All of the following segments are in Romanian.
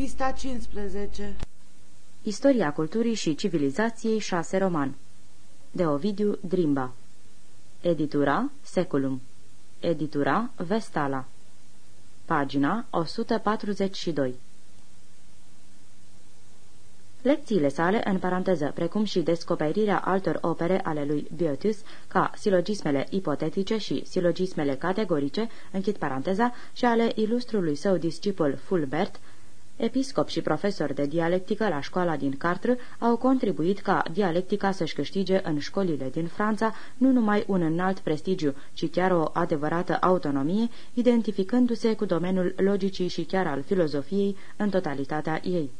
Pista 15 Istoria culturii și civilizației 6 roman. De Ovidiu Drimba. Editura Seculum. Editura Vestala. Pagina 142 Lecțiile sale, în paranteză, precum și descoperirea altor opere ale lui Biotius, ca silogismele ipotetice și silogismele categorice, închid paranteza, și ale ilustrului său discipol Fulbert, episcop și profesor de dialectică la școala din Cartre, au contribuit ca dialectica să-și câștige în școlile din Franța nu numai un înalt prestigiu, ci chiar o adevărată autonomie, identificându-se cu domeniul logicii și chiar al filozofiei în totalitatea ei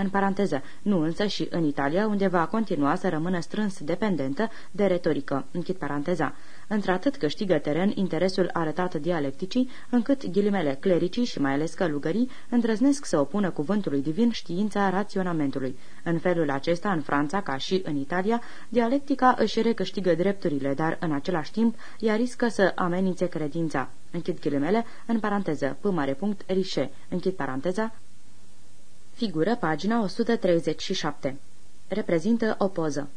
în paranteză, nu însă și în Italia, unde va continua să rămână strâns dependentă de retorică, închid paranteza. Într-atât câștigă teren interesul arătat dialecticii, încât ghilimele clericii și mai ales călugării îndrăznesc să opună cuvântului divin știința raționamentului. În felul acesta, în Franța, ca și în Italia, dialectica își recâștigă drepturile, dar în același timp ea riscă să amenințe credința. Închid ghilimele, în paranteză, p mare punct, rișe, închid paranteza, Figură pagina 137. Reprezintă o poză.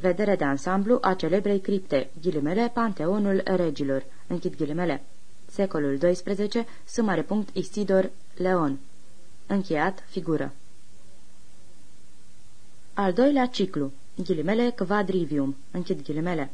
Vedere de ansamblu a celebrei cripte, ghilimele Panteonul Regilor, închid ghilimele. Secolul XII, sumare punct Isidor Leon. Încheiat figură. Al doilea ciclu, ghilimele Quadrivium, închid ghilimele.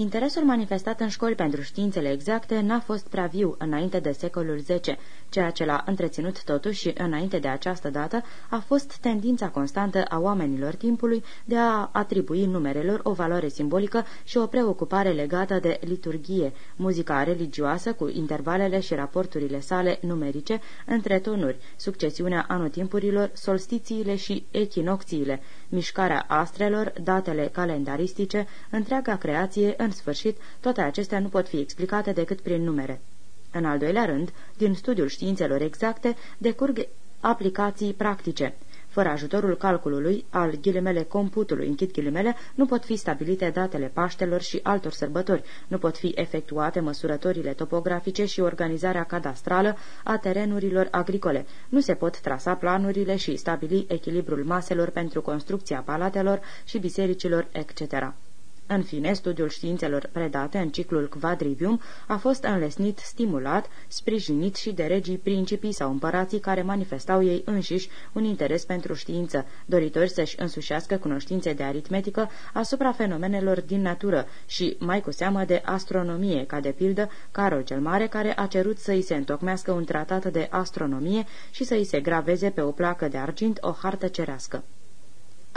Interesul manifestat în școli pentru științele exacte n-a fost prea viu înainte de secolul X, ceea ce l-a întreținut totuși și înainte de această dată a fost tendința constantă a oamenilor timpului de a atribui numerelor o valoare simbolică și o preocupare legată de liturgie, muzica religioasă cu intervalele și raporturile sale numerice între tonuri, succesiunea anotimpurilor, solstițiile și echinocțiile, mișcarea astrelor, datele calendaristice, întreaga creație, în sfârșit, toate acestea nu pot fi explicate decât prin numere. În al doilea rând, din studiul științelor exacte, decurg aplicații practice. Fără ajutorul calculului, al ghilimele computului, închid ghilimele, nu pot fi stabilite datele Paștelor și altor sărbători, nu pot fi efectuate măsurătorile topografice și organizarea cadastrală a terenurilor agricole, nu se pot trasa planurile și stabili echilibrul maselor pentru construcția palatelor și bisericilor, etc. În fine, studiul științelor predate în ciclul Quadrivium a fost înlesnit, stimulat, sprijinit și de regii principii sau împărații care manifestau ei înșiși un interes pentru știință, doritori să-și însușească cunoștințe de aritmetică asupra fenomenelor din natură și, mai cu seamă, de astronomie, ca de pildă Carol cel Mare, care a cerut să-i se întocmească un tratat de astronomie și să-i se graveze pe o placă de argint o hartă cerească.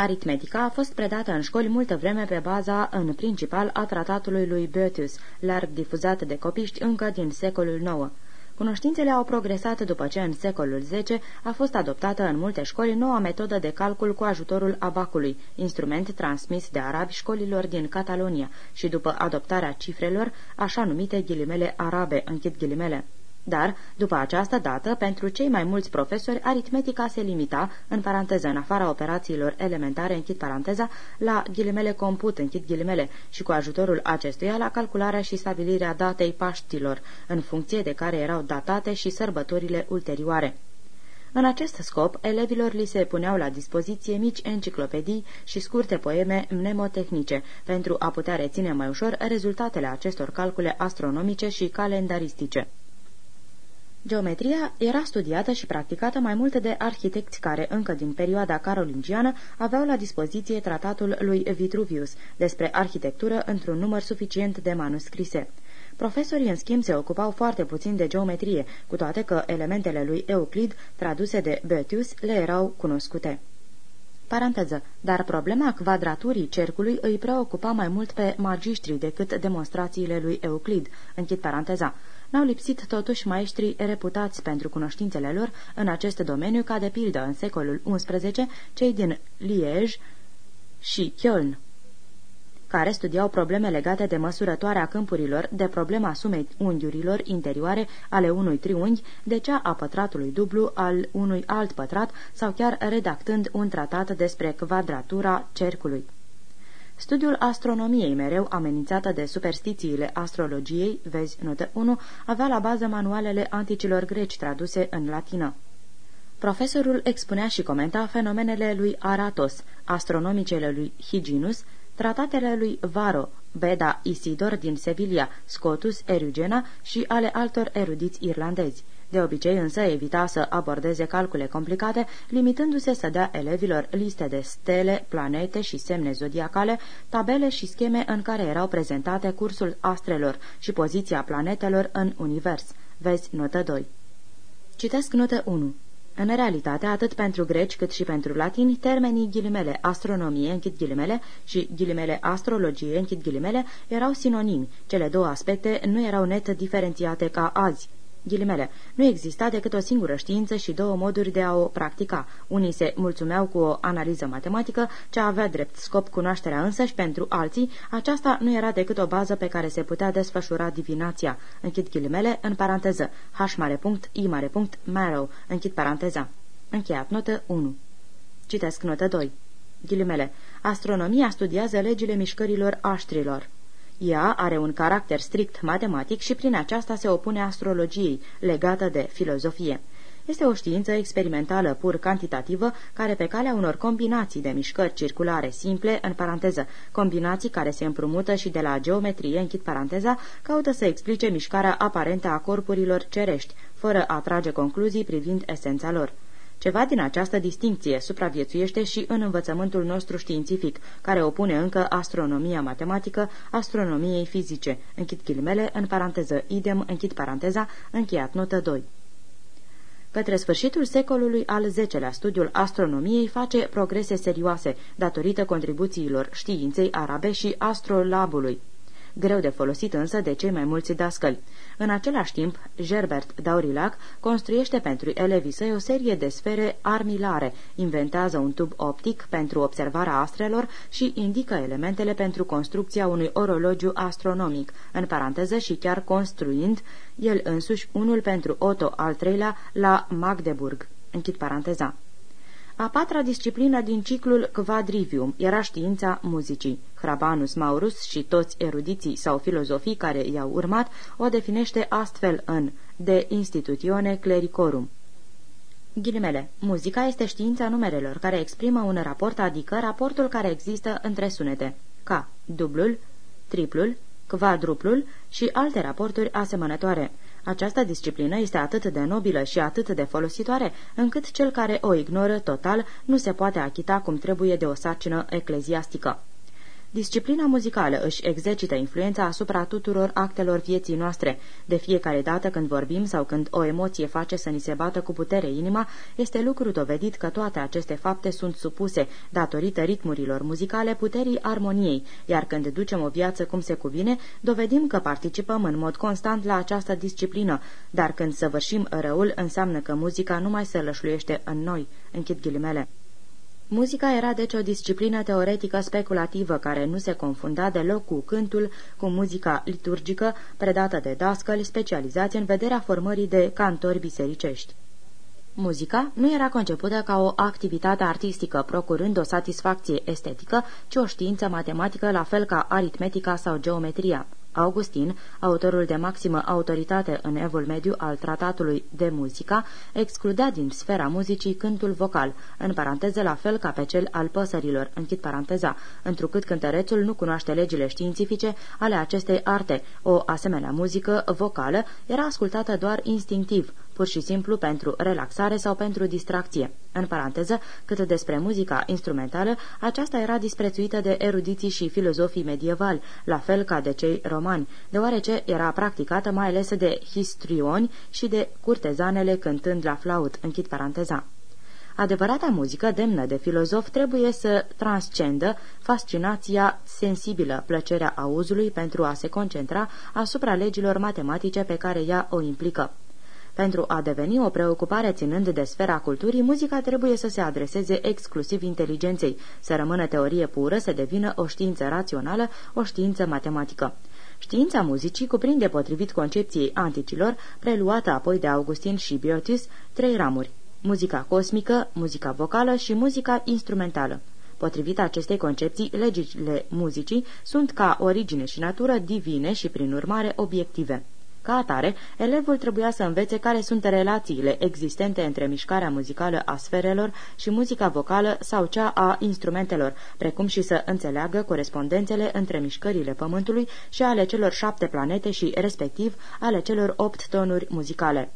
Aritmetica a fost predată în școli multă vreme pe baza, în principal, a tratatului lui Boethius, larg difuzat de copiști încă din secolul IX. Cunoștințele au progresat după ce în secolul X a fost adoptată în multe școli noua metodă de calcul cu ajutorul abacului, instrument transmis de arabi școlilor din Catalonia și după adoptarea cifrelor, așa numite ghilimele arabe, închid ghilimele. Dar, după această dată, pentru cei mai mulți profesori, aritmetica se limita, în paranteză, în afara operațiilor elementare, închid paranteza, la ghilimele comput, închid ghilimele, și cu ajutorul acestuia la calcularea și stabilirea datei Paștilor, în funcție de care erau datate și sărbătorile ulterioare. În acest scop, elevilor li se puneau la dispoziție mici enciclopedii și scurte poeme mnemotehnice, pentru a putea reține mai ușor rezultatele acestor calcule astronomice și calendaristice. Geometria era studiată și practicată mai multe de arhitecți care, încă din perioada carolingiană, aveau la dispoziție tratatul lui Vitruvius despre arhitectură într-un număr suficient de manuscrise. Profesorii, în schimb, se ocupau foarte puțin de geometrie, cu toate că elementele lui Euclid, traduse de Boethius, le erau cunoscute. Paranteză, dar problema quadraturii cercului îi preocupa mai mult pe magiștri decât demonstrațiile lui Euclid. Închid paranteza. N-au lipsit totuși maestri reputați pentru cunoștințele lor în acest domeniu, ca de pildă în secolul XI, cei din Liege și Köln care studiau probleme legate de măsurătoarea câmpurilor, de problema sumei unghiurilor interioare ale unui triunghi, de cea a pătratului dublu al unui alt pătrat sau chiar redactând un tratat despre quadratura cercului. Studiul astronomiei, mereu amenințată de superstițiile astrologiei, vezi notă 1, avea la bază manualele anticilor greci traduse în latină. Profesorul expunea și comenta fenomenele lui Aratos, astronomicele lui Higinus, tratatele lui Varo, Beda Isidor din Sevilla, Scotus Erugena și ale altor erudiți irlandezi. De obicei însă evita să abordeze calcule complicate, limitându-se să dea elevilor liste de stele, planete și semne zodiacale, tabele și scheme în care erau prezentate cursul astrelor și poziția planetelor în univers. Vezi notă 2. Citesc notă 1. În realitate, atât pentru greci cât și pentru latini, termenii ghilimele astronomie, închid ghilimele, și ghilimele astrologie, închid ghilimele, erau sinonimi. Cele două aspecte nu erau net diferențiate ca azi. Ghilimele. Nu exista decât o singură știință și două moduri de a o practica. Unii se mulțumeau cu o analiză matematică, ce avea drept scop cunoașterea însăși pentru alții, aceasta nu era decât o bază pe care se putea desfășura divinația. Închid ghilimele, în paranteză, H mare punct, I mare punct, marrow, închid paranteza. Încheiat notă 1. Citesc notă 2. Ghilimele. Astronomia studiază legile mișcărilor aștrilor. Ea are un caracter strict matematic și prin aceasta se opune astrologiei, legată de filozofie. Este o știință experimentală pur cantitativă, care pe calea unor combinații de mișcări circulare simple, în paranteză, combinații care se împrumută și de la geometrie, închid paranteza, caută să explice mișcarea aparentă a corpurilor cerești, fără a trage concluzii privind esența lor. Ceva din această distinție supraviețuiește și în învățământul nostru științific, care opune încă astronomia matematică astronomiei fizice. Închid ghilimele, în paranteză, idem, închid paranteza, încheiat notă 2. Către sfârșitul secolului al X-lea, studiul astronomiei face progrese serioase, datorită contribuțiilor științei arabe și astrolabului greu de folosit însă de cei mai mulți dascăli. În același timp, Gerbert Daurilac construiește pentru elevii săi o serie de sfere armilare, inventează un tub optic pentru observarea astrelor și indică elementele pentru construcția unui orologiu astronomic, în paranteză și chiar construind el însuși unul pentru Otto al III-lea la Magdeburg. Închid paranteza. A patra disciplină din ciclul Quadrivium era știința muzicii. Hrabanus Maurus și toți erudiții sau filozofii care i-au urmat o definește astfel în De Institutione Clericorum. Ghilimele. Muzica este știința numerelor, care exprimă un raport, adică raportul care există între sunete, ca dublul, triplul, quadruplul și alte raporturi asemănătoare. Această disciplină este atât de nobilă și atât de folositoare, încât cel care o ignoră total nu se poate achita cum trebuie de o sarcină ecleziastică. Disciplina muzicală își exercită influența asupra tuturor actelor vieții noastre. De fiecare dată când vorbim sau când o emoție face să ni se bată cu putere inima, este lucru dovedit că toate aceste fapte sunt supuse, datorită ritmurilor muzicale, puterii armoniei, iar când ducem o viață cum se cuvine, dovedim că participăm în mod constant la această disciplină, dar când săvârșim răul, înseamnă că muzica nu mai se lășluiește în noi. Închid ghilimele. Muzica era deci o disciplină teoretică speculativă care nu se confunda deloc cu cântul, cu muzica liturgică predată de dascăli specializați în vederea formării de cantori bisericești. Muzica nu era concepută ca o activitate artistică, procurând o satisfacție estetică, ci o știință matematică la fel ca aritmetica sau geometria. Augustin, autorul de maximă autoritate în evul mediu al tratatului de muzica, excludea din sfera muzicii cântul vocal, în paranteză la fel ca pe cel al păsărilor, închid paranteza, întrucât cântărețul nu cunoaște legile științifice ale acestei arte. O asemenea muzică vocală era ascultată doar instinctiv, pur și simplu pentru relaxare sau pentru distracție. În paranteză, cât despre muzica instrumentală, aceasta era disprețuită de erudiții și filozofii medievali, la fel ca de cei romani, deoarece era practicată mai ales de histrioni și de curtezanele cântând la flaut, închid paranteza. Adevărata muzică demnă de filozof trebuie să transcendă fascinația sensibilă, plăcerea auzului pentru a se concentra asupra legilor matematice pe care ea o implică. Pentru a deveni o preocupare ținând de sfera culturii, muzica trebuie să se adreseze exclusiv inteligenței, să rămână teorie pură, să devină o știință rațională, o știință matematică. Știința muzicii cuprinde, potrivit concepției anticilor, preluată apoi de Augustin și Biotis, trei ramuri, muzica cosmică, muzica vocală și muzica instrumentală. Potrivit acestei concepții, legile muzicii sunt ca origine și natură divine și, prin urmare, obiective. Ca atare, elevul trebuia să învețe care sunt relațiile existente între mișcarea muzicală a sferelor și muzica vocală sau cea a instrumentelor, precum și să înțeleagă corespondențele între mișcările Pământului și ale celor șapte planete și, respectiv, ale celor opt tonuri muzicale.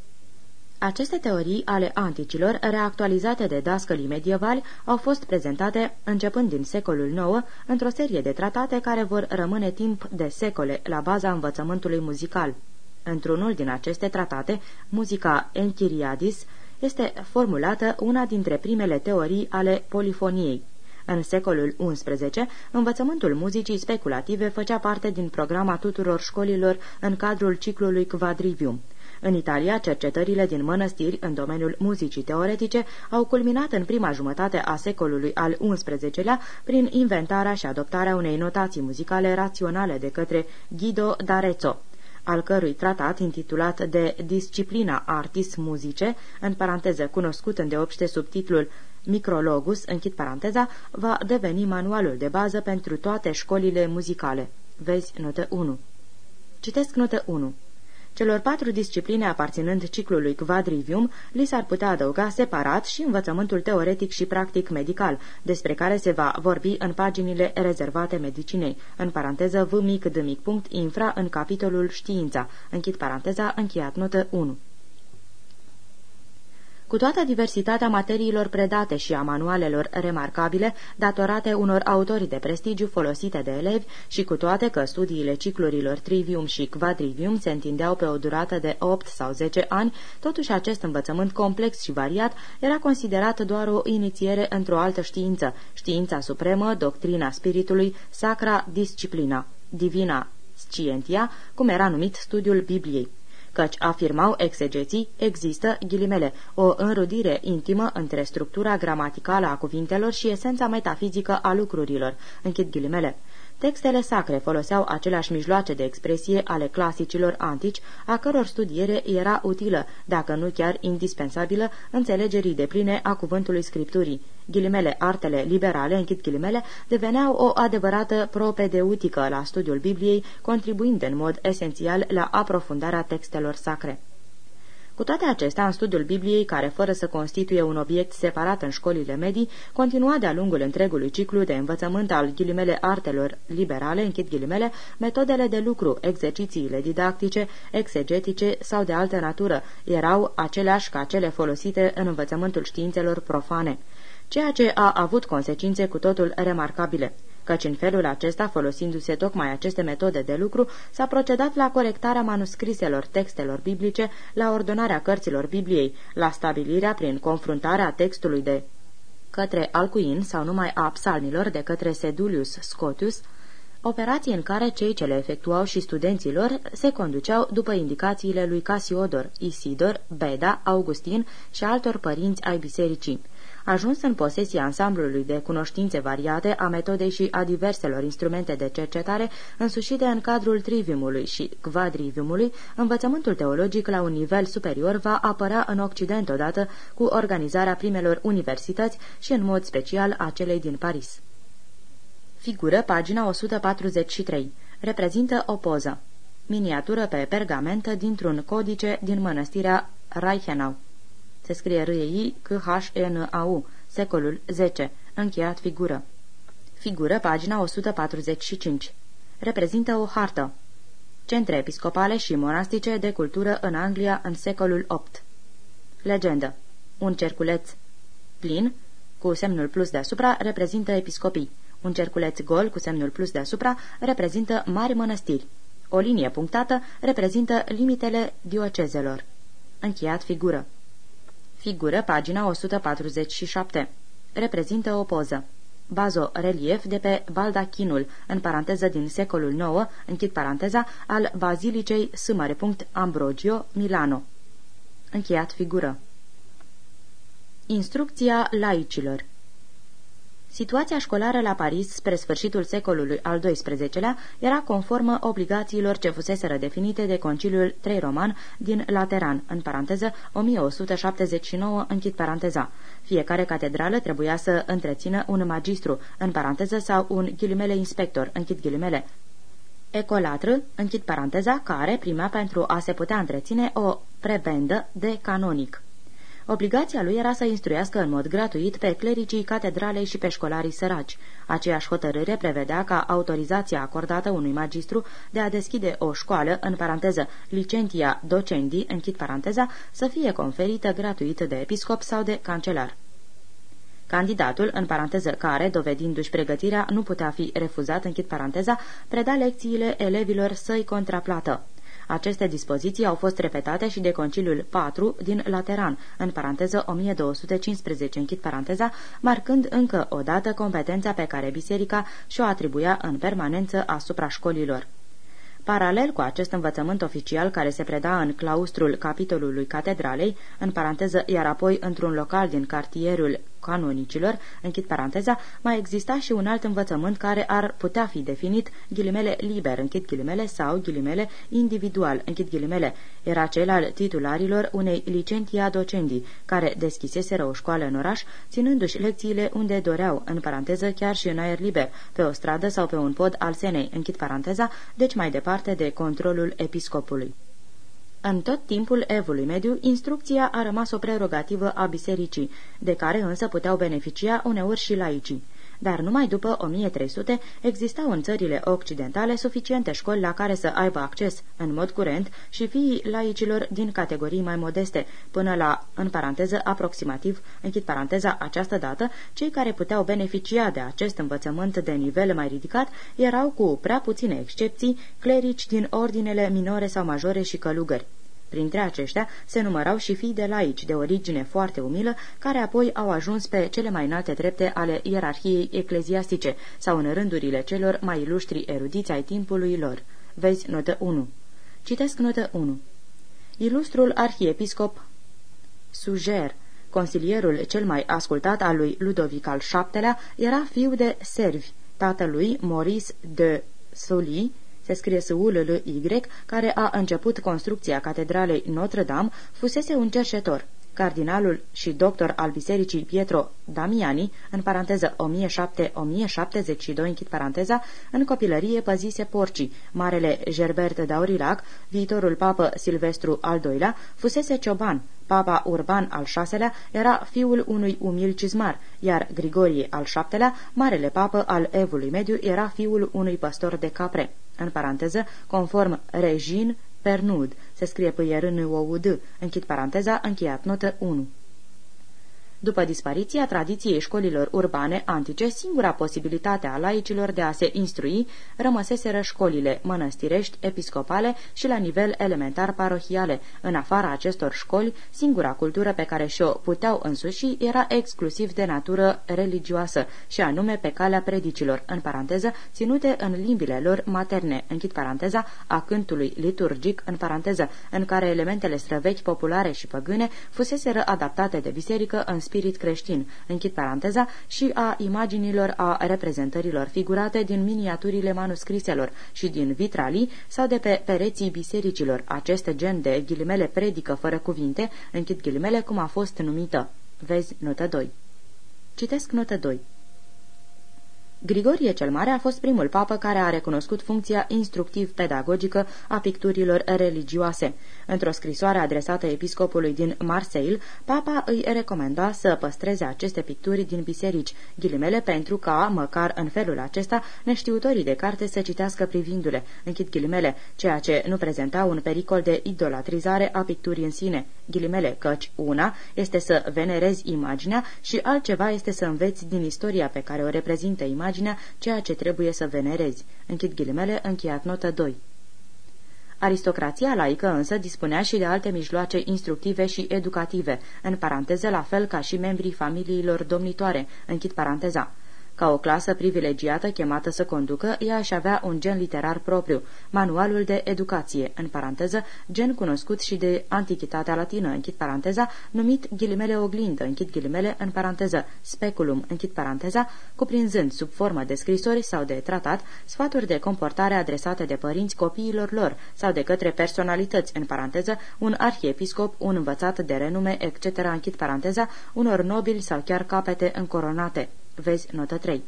Aceste teorii ale anticilor, reactualizate de dascălii medievali, au fost prezentate, începând din secolul IX, într-o serie de tratate care vor rămâne timp de secole la baza învățământului muzical. Într-unul din aceste tratate, muzica Enchiriadis, este formulată una dintre primele teorii ale polifoniei. În secolul XI, învățământul muzicii speculative făcea parte din programa tuturor școlilor în cadrul ciclului Quadrivium. În Italia, cercetările din mănăstiri în domeniul muzicii teoretice au culminat în prima jumătate a secolului al XI-lea prin inventarea și adoptarea unei notații muzicale raționale de către Guido d'Arezzo al cărui tratat, intitulat de Disciplina Artis Musice, în paranteză cunoscut îndeopște sub titlul Micrologus, închid paranteza, va deveni manualul de bază pentru toate școlile muzicale. Vezi notă 1. Citesc notă 1. Celor patru discipline aparținând ciclului Quadrivium li s-ar putea adăuga separat și învățământul teoretic și practic medical, despre care se va vorbi în paginile rezervate medicinei, în paranteză v mic d mic punct infra în capitolul știința, închid paranteza, încheiat notă 1. Cu toată diversitatea materiilor predate și a manualelor remarcabile, datorate unor autori de prestigiu folosite de elevi și cu toate că studiile ciclurilor trivium și quadrivium se întindeau pe o durată de 8 sau 10 ani, totuși acest învățământ complex și variat era considerat doar o inițiere într-o altă știință, știința supremă, doctrina spiritului, sacra disciplina, divina scientia, cum era numit studiul Bibliei căci, afirmau exegeții, există, ghilimele, o înrudire intimă între structura gramaticală a cuvintelor și esența metafizică a lucrurilor, închid ghilimele. Textele sacre foloseau aceleași mijloace de expresie ale clasicilor antici, a căror studiere era utilă, dacă nu chiar indispensabilă, înțelegerii de pline a cuvântului scripturii. Ghilimele, artele liberale, închid ghilimele, deveneau o adevărată propedeutică la studiul Bibliei, contribuind în mod esențial la aprofundarea textelor sacre. Cu toate acestea, în studiul Bibliei, care fără să constituie un obiect separat în școlile medii, continua de-a lungul întregului ciclu de învățământ al ghilimele artelor liberale, închid ghilimele, metodele de lucru, exercițiile didactice, exegetice sau de altă natură, erau aceleași ca cele folosite în învățământul științelor profane ceea ce a avut consecințe cu totul remarcabile căci în felul acesta, folosindu-se tocmai aceste metode de lucru, s-a procedat la corectarea manuscriselor textelor biblice, la ordonarea cărților Bibliei, la stabilirea prin confruntarea textului de către alcuin sau numai a psalmilor de către Sedulius Scotus, operații în care cei ce le efectuau și studenților se conduceau după indicațiile lui Casiodor, Isidor, Beda, Augustin și altor părinți ai bisericii ajuns în posesia ansamblului de cunoștințe variate a metodei și a diverselor instrumente de cercetare însușite în cadrul triviumului și quadriviumului, învățământul teologic la un nivel superior va apărea în Occident odată cu organizarea primelor universități și în mod special a celei din Paris. Figură pagina 143. Reprezintă o poză. Miniatură pe pergament dintr-un codice din mănăstirea Reichenau. Se scrie r i c h e n a u secolul 10. Încheiat figură. Figură, pagina 145. Reprezintă o hartă. Centre episcopale și monastice de cultură în Anglia în secolul 8. Legendă. Un cerculeț plin, cu semnul plus deasupra, reprezintă episcopii. Un cerculeț gol cu semnul plus deasupra reprezintă mari mănăstiri. O linie punctată reprezintă limitele diocezelor. Încheiat figură. Figură, pagina 147. Reprezintă o poză. Bazo relief de pe baldachinul, în paranteză din secolul IX, închid paranteza, al Bazilicei S. Ambrogio, Milano. Încheiat figură. Instrucția laicilor Situația școlară la Paris spre sfârșitul secolului al XII-lea era conformă obligațiilor ce fuseseră definite de Conciliul Trei Roman din Lateran, în paranteză 1179, închid paranteza. Fiecare catedrală trebuia să întrețină un magistru, în paranteză, sau un ghilimele inspector, închid ghilimele, ecolatră, închid paranteza, care primea pentru a se putea întreține o prebendă de canonic. Obligația lui era să instruiască în mod gratuit pe clericii catedralei și pe școlarii săraci. Aceeași hotărâre prevedea ca autorizația acordată unui magistru de a deschide o școală, în paranteză, licentia docendi, închid paranteza, să fie conferită gratuit de episcop sau de cancelar. Candidatul, în paranteză care, dovedindu-și pregătirea, nu putea fi refuzat, închid paranteza, preda lecțiile elevilor săi contraplată. Aceste dispoziții au fost repetate și de Conciliul 4 din Lateran, în paranteză 1215, închid paranteza, marcând încă o dată competența pe care biserica și-o atribuia în permanență asupra școlilor. Paralel cu acest învățământ oficial care se preda în claustrul capitolului catedralei, în paranteză, iar apoi într-un local din cartierul canonicilor, închid paranteza, mai exista și un alt învățământ care ar putea fi definit ghilimele liber, închid ghilimele, sau ghilimele individual, închid ghilimele. Era cel al titularilor unei licentia docendii, care deschiseseră o școală în oraș, ținându-și lecțiile unde doreau, în paranteză chiar și în aer liber, pe o stradă sau pe un pod al senei, închid paranteza, deci mai departe de controlul episcopului. În tot timpul evului mediu, instrucția a rămas o prerogativă a bisericii, de care însă puteau beneficia uneori și laicii. Dar numai după 1300 existau în țările occidentale suficiente școli la care să aibă acces în mod curent și fiii laicilor din categorii mai modeste, până la, în paranteză, aproximativ, închid paranteza această dată, cei care puteau beneficia de acest învățământ de nivel mai ridicat erau, cu prea puține excepții, clerici din ordinele minore sau majore și călugări. Printre aceștia se numărau și fii de laici de origine foarte umilă, care apoi au ajuns pe cele mai înalte trepte ale ierarhiei ecleziastice sau în rândurile celor mai ilustri erudiți ai timpului lor. Vezi notă 1. Citesc notă 1. Ilustrul arhiepiscop Suger, consilierul cel mai ascultat al lui Ludovic al VII-lea, era fiu de servi, tatălui Maurice de Sully, se scrie s u l l y care a început construcția catedralei Notre-Dame, fusese un cerșetor. Cardinalul și doctor al bisericii Pietro Damiani, în paranteză 1007-1072, închid paranteza, în copilărie păzise porcii. Marele Gerbert d'Aurillac, viitorul papă Silvestru al II-lea, fusese cioban. Papa Urban al VI-lea era fiul unui umil cizmar, iar Grigorie al VII-lea, marele papă al Evului Mediu, era fiul unui păstor de capre în paranteză, conform Regin Pernud, se scrie pâierân o u d închid paranteza, încheiat notă 1. După dispariția tradiției școlilor urbane antice, singura posibilitate a laicilor de a se instrui rămăseseră școlile mănăstirești, episcopale și la nivel elementar parohiale. În afara acestor școli, singura cultură pe care și-o puteau însuși era exclusiv de natură religioasă, și anume pe calea predicilor, în paranteză, ținute în limbile lor materne, închid paranteza, a cântului liturgic, în paranteză, în care elementele străvechi, populare și păgâne fuseseră adaptate de biserică în spirit creștin, închid paranteza, și a imaginilor a reprezentărilor figurate din miniaturile manuscriselor și din vitralii sau de pe pereții bisericilor, acest gen de ghilimele predică fără cuvinte, închid ghilimele cum a fost numită. Vezi notă 2. Citesc notă 2. Grigorie cel Mare a fost primul papă care a recunoscut funcția instructiv-pedagogică a picturilor religioase. Într-o scrisoare adresată episcopului din Marseille, papa îi recomanda să păstreze aceste picturi din biserici, ghilimele pentru ca, măcar în felul acesta, neștiutorii de carte să citească privindu-le, închid ghilimele, ceea ce nu prezenta un pericol de idolatrizare a picturii în sine, ghilimele, căci una este să venerezi imaginea și altceva este să înveți din istoria pe care o reprezintă imaginea ceea ce trebuie să venerezi. Închid ghilimele, încheiat notă 2. Aristocrația laică însă dispunea și de alte mijloace instructive și educative, în paranteză la fel ca și membrii familiilor domnitoare, închid paranteza. Ca o clasă privilegiată chemată să conducă, ea aș avea un gen literar propriu, manualul de educație, în paranteză, gen cunoscut și de antichitatea latină, închid paranteza, numit ghilimele oglindă, închid ghilimele, în paranteză, speculum, închid paranteza, cuprinzând sub formă de scrisori sau de tratat sfaturi de comportare adresate de părinți copiilor lor sau de către personalități, în paranteză, un arhiepiscop, un învățat de renume, etc., închid paranteza, unor nobili sau chiar capete încoronate. Vezi notă 3.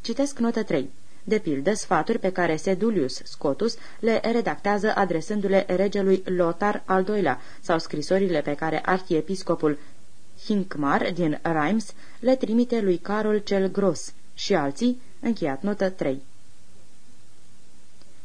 Citesc notă 3. de pildă sfaturi pe care Sedulius Scotus le redactează adresându-le regelui Lothar al II-lea sau scrisorile pe care arhiepiscopul Hincmar din Reims le trimite lui Carol cel Gros și alții, încheiat notă 3.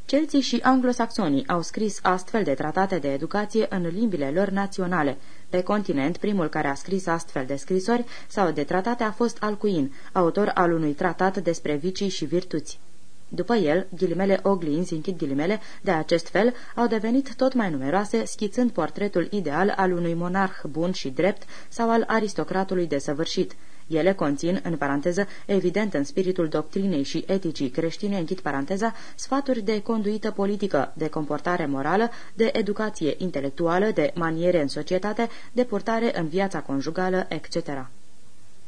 Celții și anglosaxonii au scris astfel de tratate de educație în limbile lor naționale. Pe continent, primul care a scris astfel de scrisori sau de tratate a fost Alcuin, autor al unui tratat despre vicii și virtuți. După el, ghilimele oglinzi, închid ghilimele, de acest fel au devenit tot mai numeroase, schițând portretul ideal al unui monarh bun și drept sau al aristocratului desăvârșit. Ele conțin, în paranteză, evident în spiritul doctrinei și eticii creștine, închid paranteza, sfaturi de conduită politică, de comportare morală, de educație intelectuală, de maniere în societate, de purtare în viața conjugală, etc.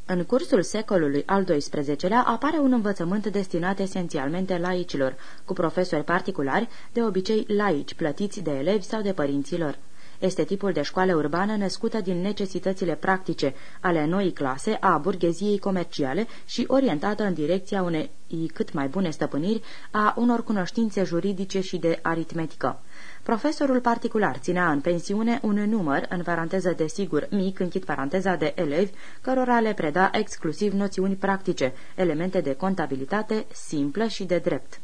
În cursul secolului al XII-lea apare un învățământ destinat esențialmente laicilor, cu profesori particulari, de obicei laici, plătiți de elevi sau de părinților. Este tipul de școală urbană născută din necesitățile practice ale noii clase a burgheziei comerciale și orientată în direcția unei cât mai bune stăpâniri a unor cunoștințe juridice și de aritmetică. Profesorul particular ținea în pensiune un număr, în paranteză de sigur mic, închid paranteza de elevi, cărora le preda exclusiv noțiuni practice, elemente de contabilitate simplă și de drept.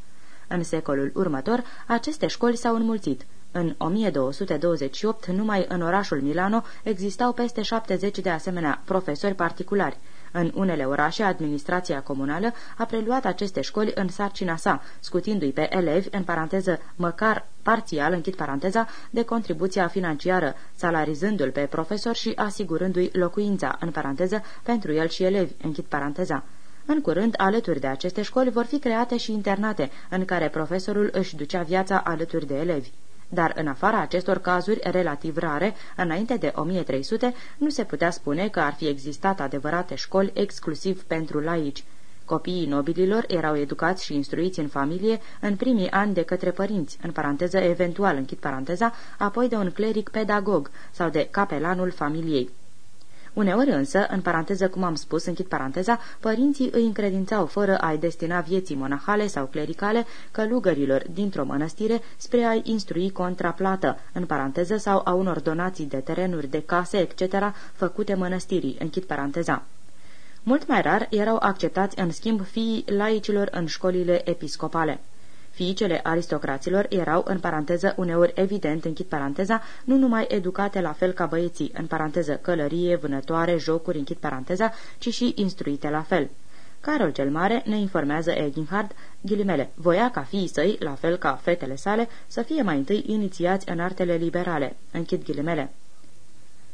În secolul următor, aceste școli s-au înmulțit. În 1228, numai în orașul Milano, existau peste 70 de asemenea profesori particulari. În unele orașe, administrația comunală a preluat aceste școli în sarcina sa, scutindu-i pe elevi, în paranteză măcar parțial, închid paranteza, de contribuția financiară, salarizându-l pe profesor și asigurându-i locuința, în paranteză, pentru el și elevi, închid paranteza. În curând, alături de aceste școli vor fi create și internate, în care profesorul își ducea viața alături de elevi dar în afara acestor cazuri relativ rare, înainte de 1300, nu se putea spune că ar fi existat adevărate școli exclusiv pentru laici. Copiii nobililor erau educați și instruiți în familie în primii ani de către părinți, în paranteză eventual, închid paranteza, apoi de un cleric pedagog sau de capelanul familiei. Uneori însă, în paranteză cum am spus, închid paranteza, părinții îi încredințau fără a-i destina vieții monahale sau clericale călugărilor dintr-o mănăstire spre a-i instrui contraplată, în paranteză sau a unor donații de terenuri, de case, etc., făcute mănăstirii, închid paranteza. Mult mai rar erau acceptați în schimb fiii laicilor în școlile episcopale. Fiicele aristocraților erau, în paranteză, uneori evident, închid paranteza, nu numai educate la fel ca băieții, în paranteză, călărie, vânătoare, jocuri, închid paranteza, ci și instruite la fel. Carol cel Mare ne informează Eginhard, ghilimele, voia ca fiii săi, la fel ca fetele sale, să fie mai întâi inițiați în artele liberale, închid ghilimele.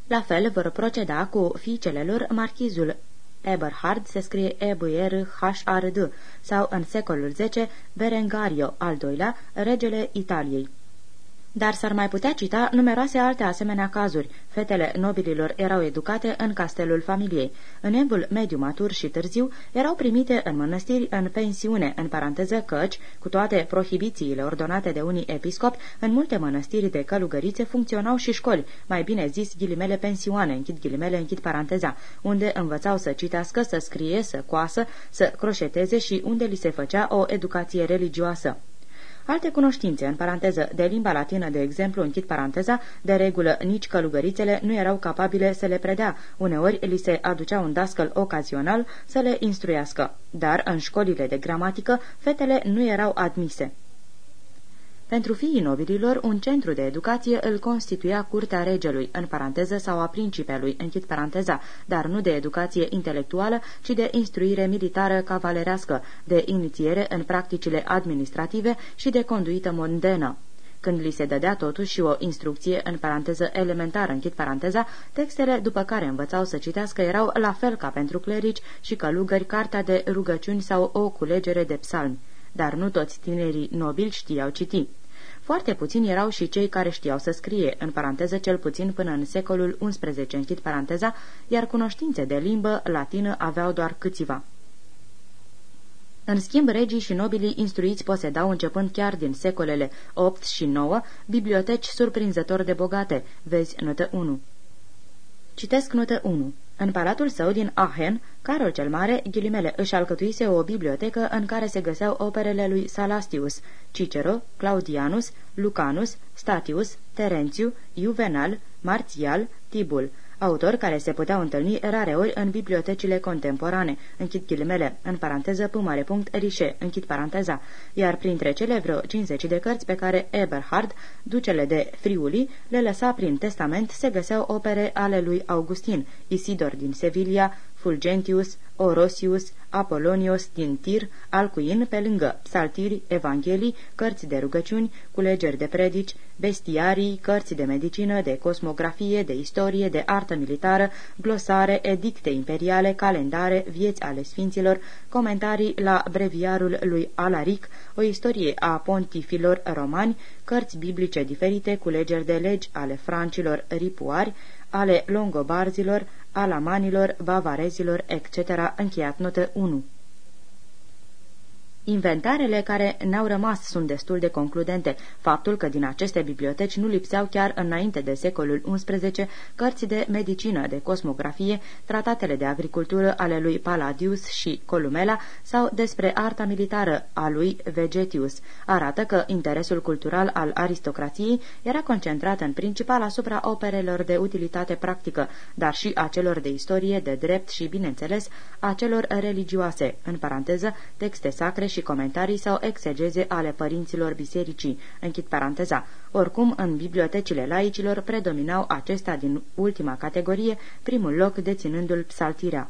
La fel vor proceda cu fiicele lor marchizul Eberhard se scrie e b r h r d sau în secolul X Berengario al doilea, regele Italiei. Dar s-ar mai putea cita numeroase alte asemenea cazuri. Fetele nobililor erau educate în castelul familiei. În evul mediu matur și târziu erau primite în mănăstiri în pensiune, în paranteză căci, cu toate prohibițiile ordonate de unii episcopi, în multe mănăstiri de călugărițe funcționau și școli, mai bine zis ghilimele pensioane, închid ghilimele, închid paranteza, unde învățau să citească, să scrie, să coasă, să croșeteze și unde li se făcea o educație religioasă. Alte cunoștințe, în paranteză, de limba latină, de exemplu, închid paranteza, de regulă nici călugărițele nu erau capabile să le predea, uneori li se aducea un dascăl ocazional să le instruiască, dar în școlile de gramatică fetele nu erau admise. Pentru fiii nobililor, un centru de educație îl constituia curtea regelui, în paranteză sau a principelui, închid paranteza, dar nu de educație intelectuală, ci de instruire militară cavalerească, de inițiere în practicile administrative și de conduită mondenă. Când li se dădea totuși și o instrucție în paranteză elementară, închid paranteza, textele după care învățau să citească erau la fel ca pentru clerici și călugări cartea de rugăciuni sau o culegere de psalmi. Dar nu toți tinerii nobili știau citi. Foarte puțini erau și cei care știau să scrie, în paranteză cel puțin până în secolul XI, închid paranteza, iar cunoștințe de limbă latină aveau doar câțiva. În schimb, regii și nobilii instruiți posedau, începând chiar din secolele 8 și 9, biblioteci surprinzător de bogate. Vezi notă 1. Citesc notă 1. În palatul său din Aachen, Carol cel Mare, ghilimele, își alcătuise o bibliotecă în care se găseau operele lui Salastius, Cicero, Claudianus, Lucanus, Statius, Terențiu, Juvenal, Marțial, Tibul, autori care se puteau întâlni rareori în bibliotecile contemporane, închid ghilimele, în paranteză pumare punct rișe, închid paranteza, iar printre cele vreo 50 de cărți pe care Eberhard, ducele de Friuli, le lăsa prin testament, se găseau opere ale lui Augustin, Isidor din Sevilla, Fulgentius, Orosius, Apolonios din Tir, Alcuin, pe lângă psaltiri, evanghelii, cărți de rugăciuni, culegeri de predici, bestiarii, cărți de medicină, de cosmografie, de istorie, de artă militară, glosare, edicte imperiale, calendare, vieți ale sfinților, comentarii la breviarul lui Alaric, o istorie a pontifilor romani, cărți biblice diferite, culegeri de legi ale francilor ripuari, ale longobarzilor, alamanilor, bavarezilor, etc. Încheiat notă 1. Inventarele care ne-au rămas sunt destul de concludente. Faptul că din aceste biblioteci nu lipseau chiar înainte de secolul XI cărți de medicină, de cosmografie, tratatele de agricultură ale lui Palladius și Columela sau despre arta militară a lui Vegetius, arată că interesul cultural al aristocrației era concentrat în principal asupra operelor de utilitate practică, dar și a celor de istorie, de drept și, bineînțeles, a celor religioase, în paranteză, texte sacre și comentarii sau exegeze ale părinților bisericii, închid paranteza. Oricum, în bibliotecile laicilor predominau acestea din ultima categorie, primul loc deținându-l psaltirea.